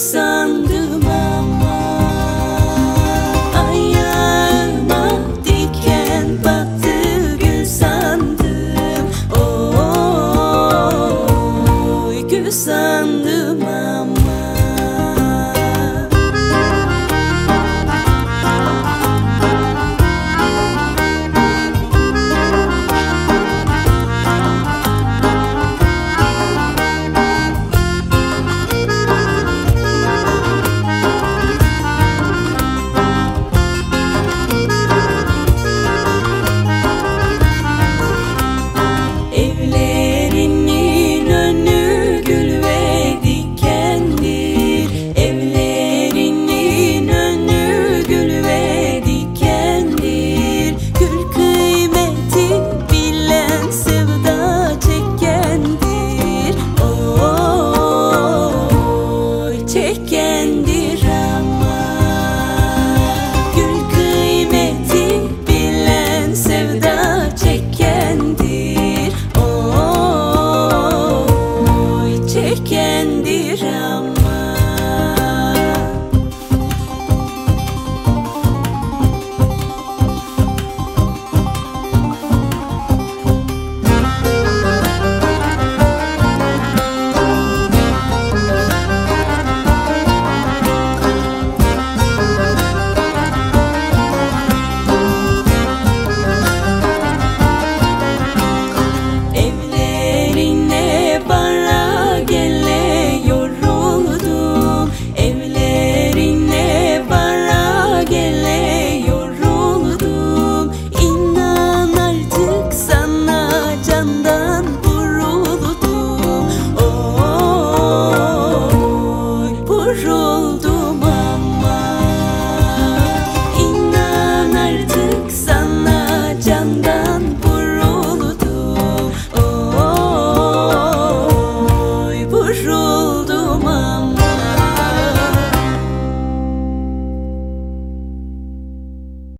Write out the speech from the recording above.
sun. taken